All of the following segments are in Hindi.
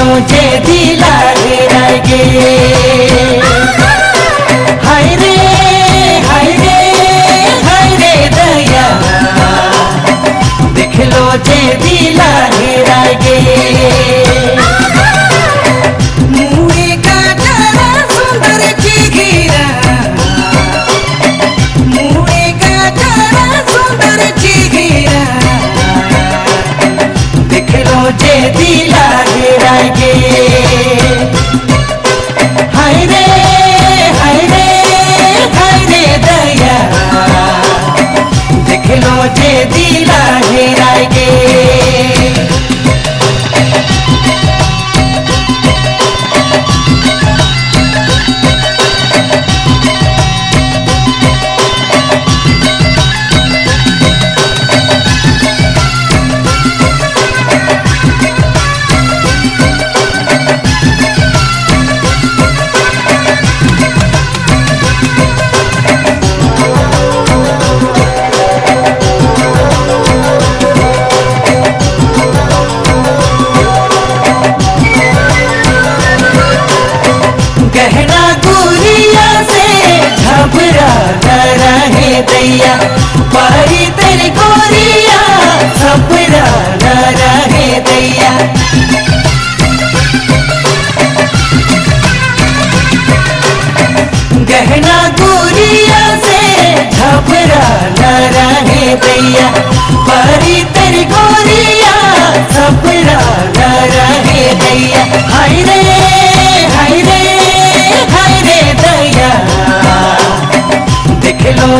तुझे दिलाए रहे गिनो जे दिला घेरागे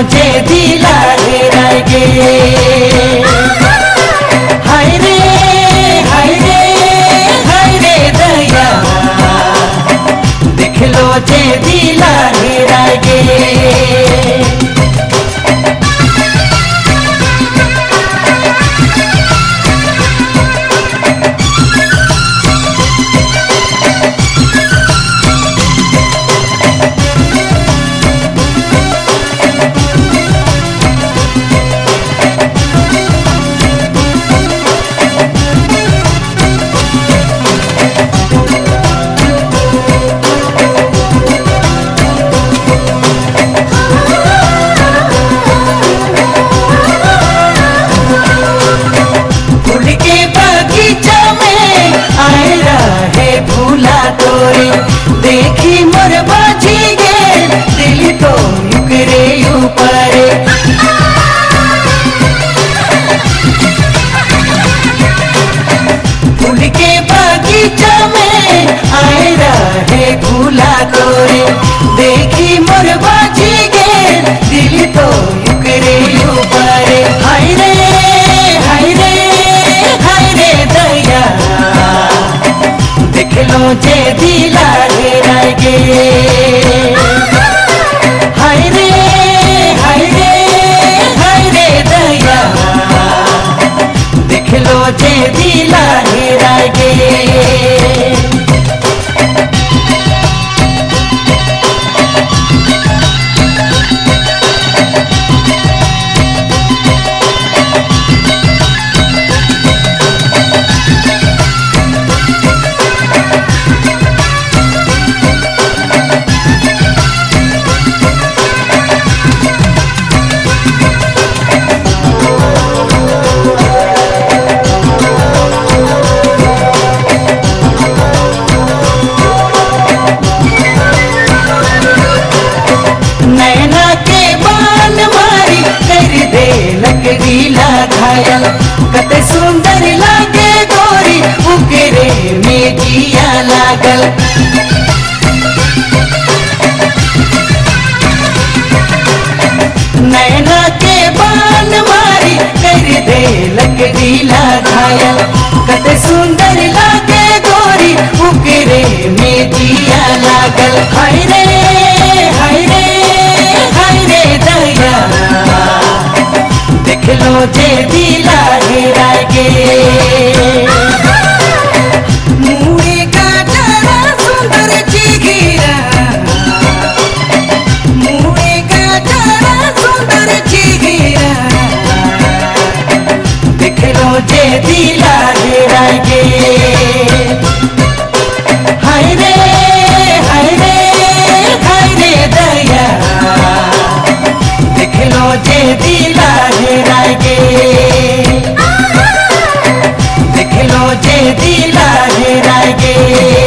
मुझे भी लग रहे लागलो जे दिला हेरागे हाय रे हाय रे हाय रे दया। देखलो जे दिला हेरागे मुझे दिला गिरा गे Yeah.